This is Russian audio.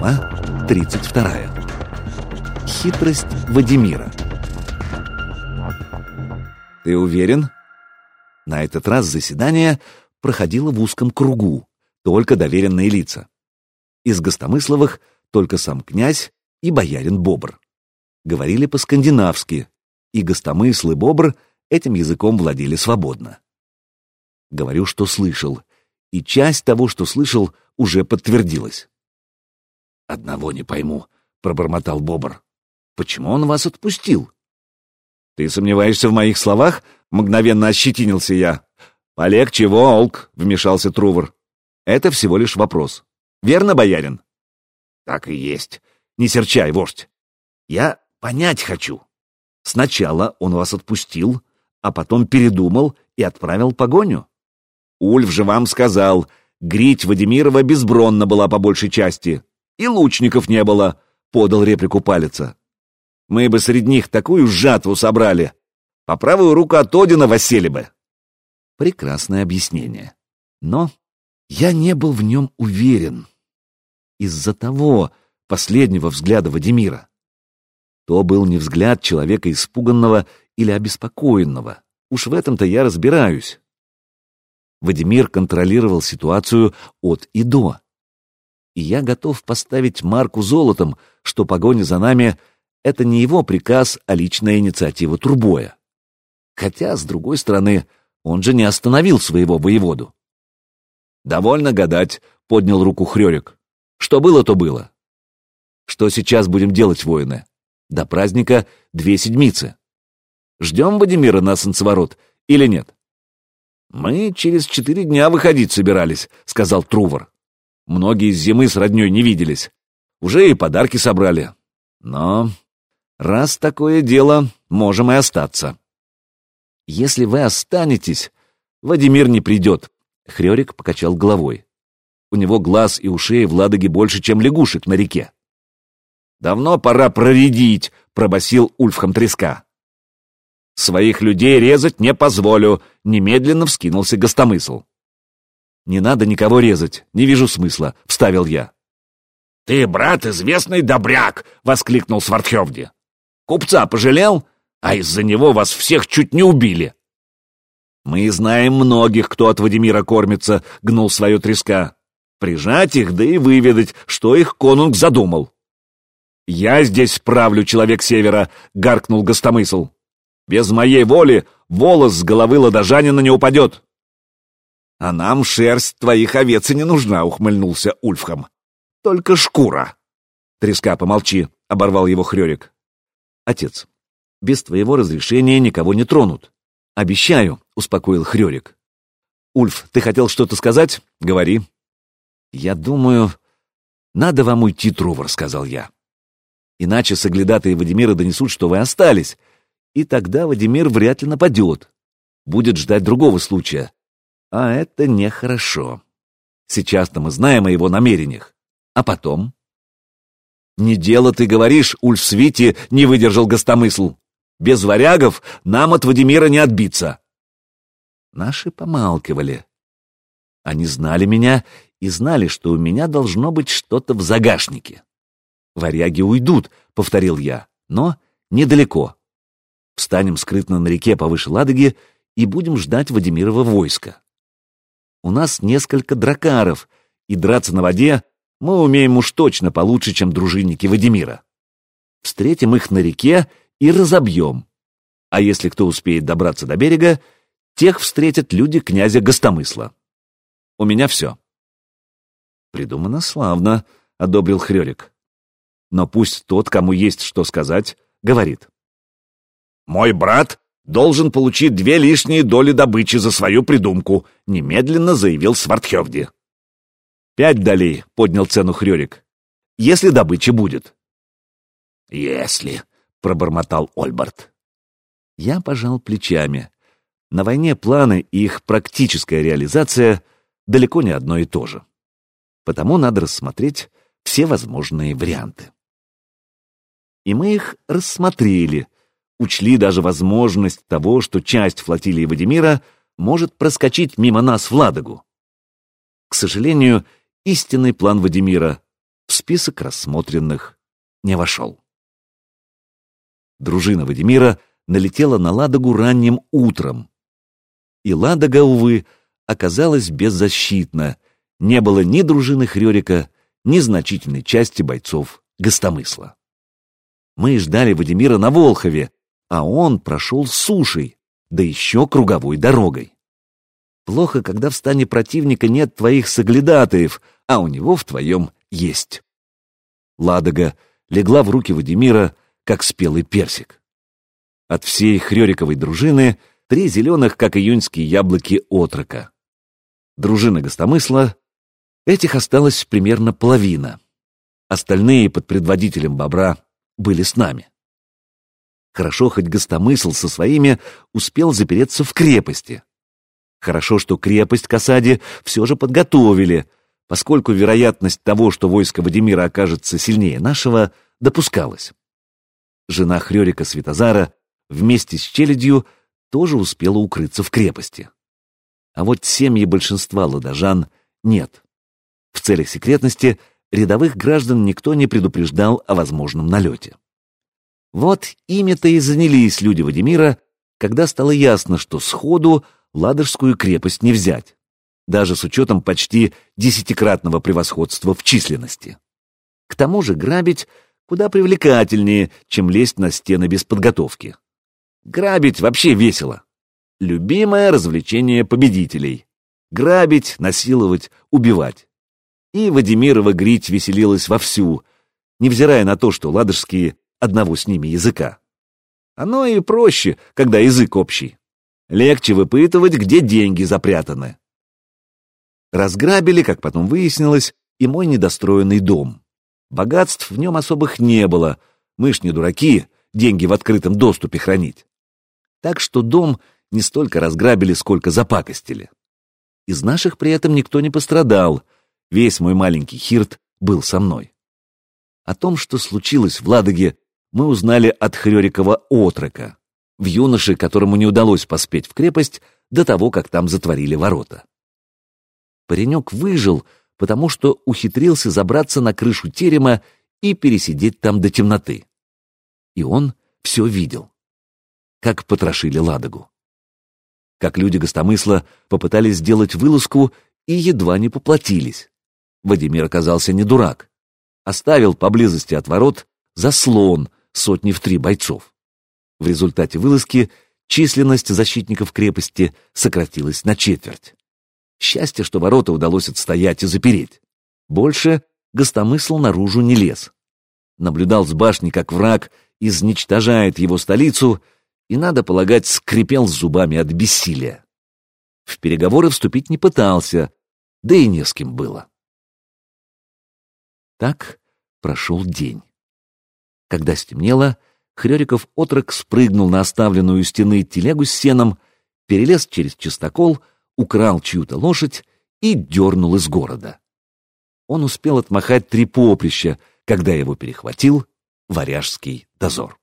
Глава 32. Хитрость Вадимира. Ты уверен? На этот раз заседание проходило в узком кругу, только доверенные лица. Из гостомысловых только сам князь и боярин Бобр. Говорили по-скандинавски, и гостомыслы Бобр этим языком владели свободно. Говорю, что слышал, и часть того, что слышал, уже подтвердилась. «Одного не пойму», — пробормотал Бобр. «Почему он вас отпустил?» «Ты сомневаешься в моих словах?» — мгновенно ощетинился я. «Полегче, волк!» — вмешался Трувор. «Это всего лишь вопрос. Верно, боярин?» «Так и есть. Не серчай, вождь. Я понять хочу. Сначала он вас отпустил, а потом передумал и отправил погоню. Ульф же вам сказал, грить Вадимирова безбронна была по большей части. И лучников не было, — подал реплику палица. Мы бы среди них такую жатву собрали. По правую руку от Одина восели бы. Прекрасное объяснение. Но я не был в нем уверен. Из-за того последнего взгляда Вадимира. То был не взгляд человека испуганного или обеспокоенного. Уж в этом-то я разбираюсь. Вадимир контролировал ситуацию от и до. И я готов поставить марку золотом, что погоня за нами — это не его приказ, а личная инициатива Турбоя. Хотя, с другой стороны, он же не остановил своего воеводу. «Довольно гадать», — поднял руку Хрёрик. «Что было, то было». «Что сейчас будем делать, воины? До праздника две седмицы. Ждем Вадимира на солнцеворот или нет?» «Мы через четыре дня выходить собирались», — сказал Трувор. «Многие с зимы с роднёй не виделись. Уже и подарки собрали. Но раз такое дело, можем и остаться». «Если вы останетесь, Владимир не придет», — Хрёрик покачал головой. «У него глаз и ушей в Ладоге больше, чем лягушек на реке». «Давно пора проредить», — пробасил Ульфхам треска. «Своих людей резать не позволю», — немедленно вскинулся гостомысл. «Не надо никого резать, не вижу смысла», — вставил я. «Ты, брат, известный добряк!» — воскликнул Свардхевди. «Купца пожалел, а из-за него вас всех чуть не убили». «Мы знаем многих, кто от Вадимира кормится», — гнул свое треска. «Прижать их, да и выведать, что их конунг задумал». «Я здесь правлю, человек севера», — гаркнул гостомысл. Без моей воли волос с головы ладожанина не упадет. — А нам шерсть твоих овец и не нужна, — ухмыльнулся Ульфхам. — Только шкура. — Треска, помолчи, — оборвал его Хрёрик. — Отец, без твоего разрешения никого не тронут. — Обещаю, — успокоил Хрёрик. — Ульф, ты хотел что-то сказать? Говори. — Я думаю, надо вам уйти, Трувор, — сказал я. Иначе соглядатые Вадимира донесут, что вы остались, и тогда Владимир вряд ли нападет. Будет ждать другого случая. А это нехорошо. Сейчас-то мы знаем о его намерениях. А потом? «Не дело, ты говоришь, Ульф не выдержал гостомысл. Без варягов нам от Владимира не отбиться». Наши помалкивали. Они знали меня и знали, что у меня должно быть что-то в загашнике. «Варяги уйдут», — повторил я, — «но недалеко. Встанем скрытно на реке повыше Ладоги и будем ждать Вадимирова войска. У нас несколько дракаров, и драться на воде мы умеем уж точно получше, чем дружинники Вадимира. Встретим их на реке и разобьем. А если кто успеет добраться до берега, тех встретят люди князя Гостомысла. У меня все. Придумано славно, — одобрил Хрёрик. Но пусть тот, кому есть что сказать, говорит. Мой брат должен получить две лишние доли добычи за свою придумку, немедленно заявил Свардхевди. Пять долей, поднял цену Хрёрик. Если добыча будет. Если, пробормотал Ольберт. Я пожал плечами. На войне планы и их практическая реализация далеко не одно и то же. Потому надо рассмотреть все возможные варианты. И мы их рассмотрели — учли даже возможность того, что часть флотилии Вадимира может проскочить мимо нас в Ладогу. К сожалению, истинный план Вадимира в список рассмотренных не вошел. Дружина Вадимира налетела на Ладогу ранним утром. И Ладога, увы, оказалась беззащитна. Не было ни дружины Хрёрика, ни значительной части бойцов Гостомысла. Мы ждали Вадимира на Волхове, а он прошел сушей, да еще круговой дорогой. Плохо, когда в стане противника нет твоих соглядатаев, а у него в твоем есть. Ладога легла в руки Вадимира, как спелый персик. От всей хрёриковой дружины три зеленых, как июньские яблоки, отрока. Дружина гостомысла, этих осталось примерно половина. Остальные под предводителем бобра были с нами. Хорошо, хоть гостомысл со своими успел запереться в крепости. Хорошо, что крепость к осаде все же подготовили, поскольку вероятность того, что войско Вадимира окажется сильнее нашего, допускалась. Жена Хрёрика Светозара вместе с челядью тоже успела укрыться в крепости. А вот семьи большинства ладожан нет. В целях секретности рядовых граждан никто не предупреждал о возможном налете. Вот ими-то и занялись люди Вадимира, когда стало ясно, что сходу Ладожскую крепость не взять, даже с учетом почти десятикратного превосходства в численности. К тому же грабить куда привлекательнее, чем лезть на стены без подготовки. Грабить вообще весело. Любимое развлечение победителей. Грабить, насиловать, убивать. И Вадимирова грить веселилась вовсю, невзирая на то, что ладожские одного с ними языка. Оно и проще, когда язык общий. Легче выпытывать, где деньги запрятаны. Разграбили, как потом выяснилось, и мой недостроенный дом. Богатств в нем особых не было, мы ж не дураки, деньги в открытом доступе хранить. Так что дом не столько разграбили, сколько запакостили. Из наших при этом никто не пострадал, весь мой маленький хирт был со мной. О том, что случилось в Ладоге, мы узнали от Хрёрикова отрока, в юноше, которому не удалось поспеть в крепость до того, как там затворили ворота. Паренек выжил, потому что ухитрился забраться на крышу терема и пересидеть там до темноты. И он все видел. Как потрошили Ладогу. Как люди гостомысла попытались сделать вылазку и едва не поплатились. Вадимир оказался не дурак. Оставил поблизости от ворот заслон сотни в три бойцов. В результате вылазки численность защитников крепости сократилась на четверть. Счастье, что ворота удалось отстоять и запереть. Больше гостомысл наружу не лез. Наблюдал с башни, как враг изничтожает его столицу, и, надо полагать, скрипел зубами от бессилия. В переговоры вступить не пытался, да и не с кем было. Так прошел день. Когда стемнело, Хрёриков отрок спрыгнул на оставленную у стены телегу с сеном, перелез через чистокол украл чью-то лошадь и дернул из города. Он успел отмахать три поприща, когда его перехватил варяжский дозор.